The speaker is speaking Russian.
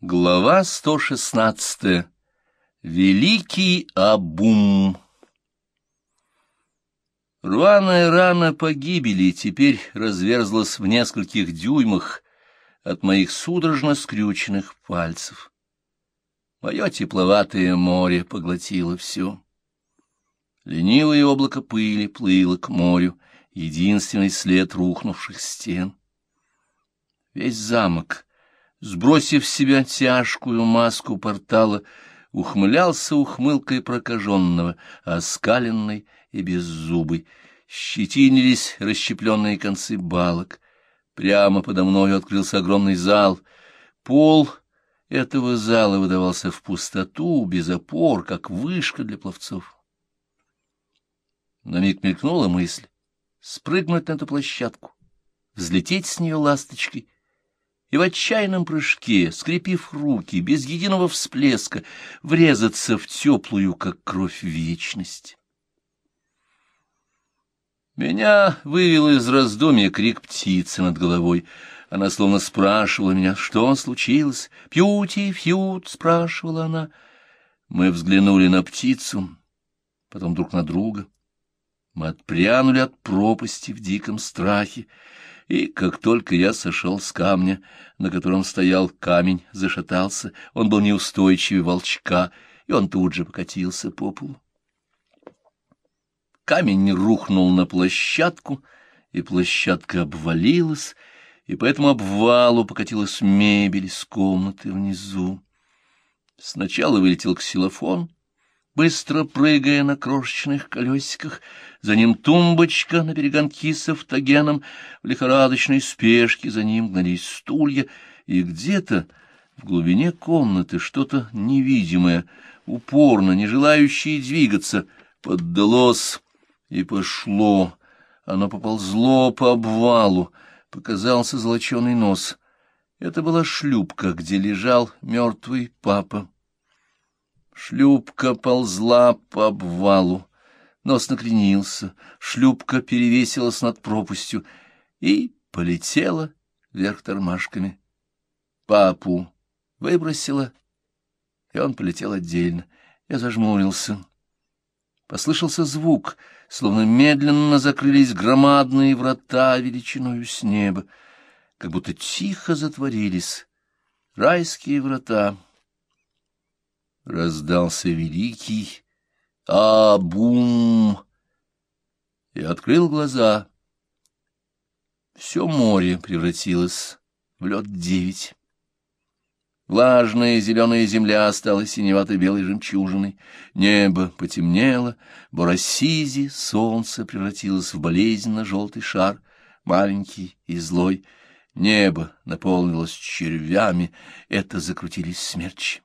Глава 116. Великий Абум. Рваная рана погибели теперь разверзлась в нескольких дюймах от моих судорожно скрюченных пальцев. Мое тепловатое море поглотило все. Ленивое облако пыли плыло к морю, единственный след рухнувших стен. Весь замок — сбросив с себя тяжкую маску портала, ухмылялся ухмылкой прокаженного, оскаленной и беззубой. Щетинились расщепленные концы балок. Прямо подо мною открылся огромный зал. Пол этого зала выдавался в пустоту, без опор, как вышка для пловцов. На миг мелькнула мысль спрыгнуть на эту площадку, взлететь с нее ласточкой — и в отчаянном прыжке, скрепив руки, без единого всплеска, врезаться в теплую, как кровь, вечность. Меня вывел из раздумья крик птицы над головой. Она словно спрашивала меня, что случилось. «Пьюти, фьют?» — спрашивала она. Мы взглянули на птицу, потом друг на друга. Мы отпрянули от пропасти в диком страхе, и как только я сошел с камня, на котором стоял камень, зашатался, он был неустойчивый волчка, и он тут же покатился по полу. Камень рухнул на площадку, и площадка обвалилась, и по этому обвалу покатилась мебель из комнаты внизу. Сначала вылетел ксилофон, быстро прыгая на крошечных колесиках, за ним тумбочка на перегонки с автогеном, в лихорадочной спешке за ним гнались стулья, и где-то в глубине комнаты что-то невидимое, упорно, не желающее двигаться, поддалось и пошло. Оно поползло по обвалу, показался золоченый нос. Это была шлюпка, где лежал мертвый папа. Шлюпка ползла по обвалу, нос накренился, шлюпка перевесилась над пропастью и полетела вверх тормашками. Папу выбросила, и он полетел отдельно. Я зажмурился. Послышался звук, словно медленно закрылись громадные врата величиною с неба, как будто тихо затворились райские врата раздался великий «А-бум!» и открыл глаза. Все море превратилось в лед девять. Влажная зеленая земля стала синевато-белой жемчужиной, небо потемнело, Боросизи, солнце превратилось в болезненно-желтый шар, маленький и злой. Небо наполнилось червями, это закрутились смерчи.